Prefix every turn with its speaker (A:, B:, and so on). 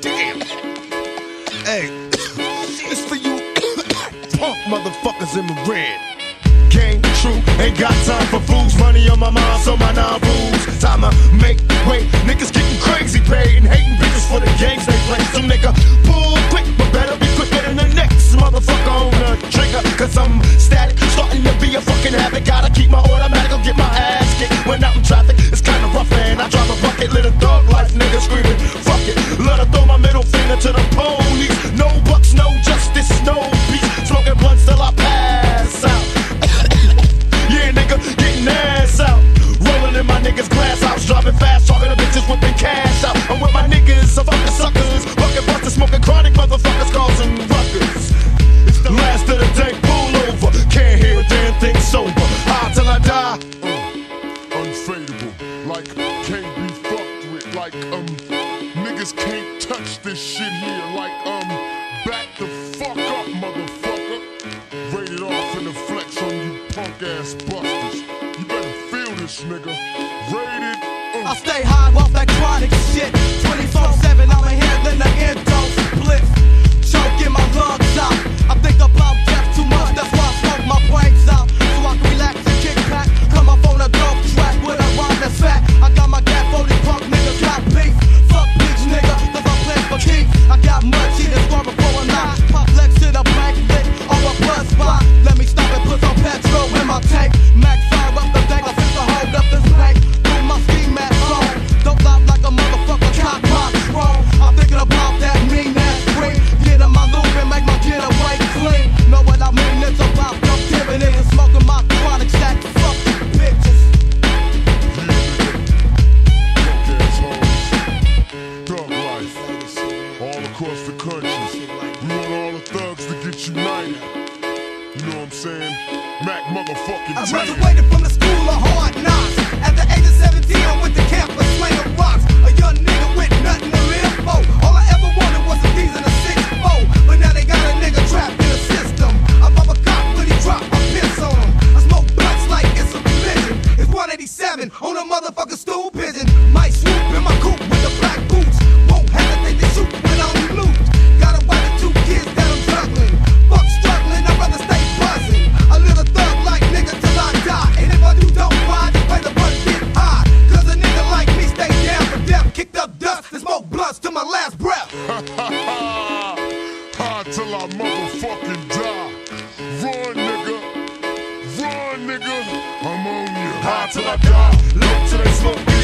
A: Damn. Hey, it's for you punk motherfuckers in the red. Gang true, ain't got time for fools. Money on my mind, so my non rules. Time to make way. Niggas getting crazy paid and hating bitches for the games they play. Some nigga think sober. High till I die.
B: Uh, unfadable, like can't be fucked with, like um, niggas can't touch this shit here, like um, back the fuck up, motherfucker. Rated off in the flex on you punk ass busters. You better feel this, nigga. Rated. Uh.
C: I stay high off that chronic shit. 24/7, I'm a handling the end, don't
B: split. across the country. We want all the thugs to get united. You know what I'm saying? Mac motherfucking
C: I graduated from the school of hard knocks. At the age of 17, I went to camp with Slayer Rocks. A young nigga with nothing to live. till I die.
A: Live till they smoke